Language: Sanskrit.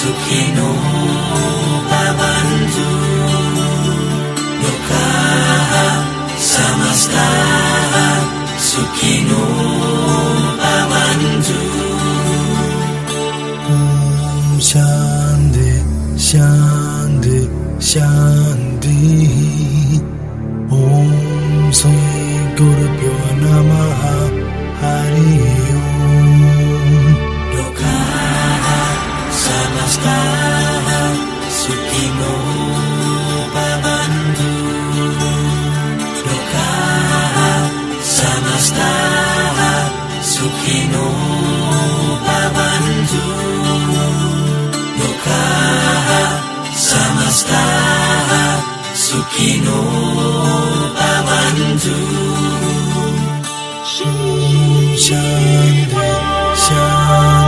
सुखिनो भवन्तु लोकाः समस्ताः सुखिनो भवन्तु शान्ति शान्ति शान्तिः सुखिनो भवन्तु शान्ति शान्ति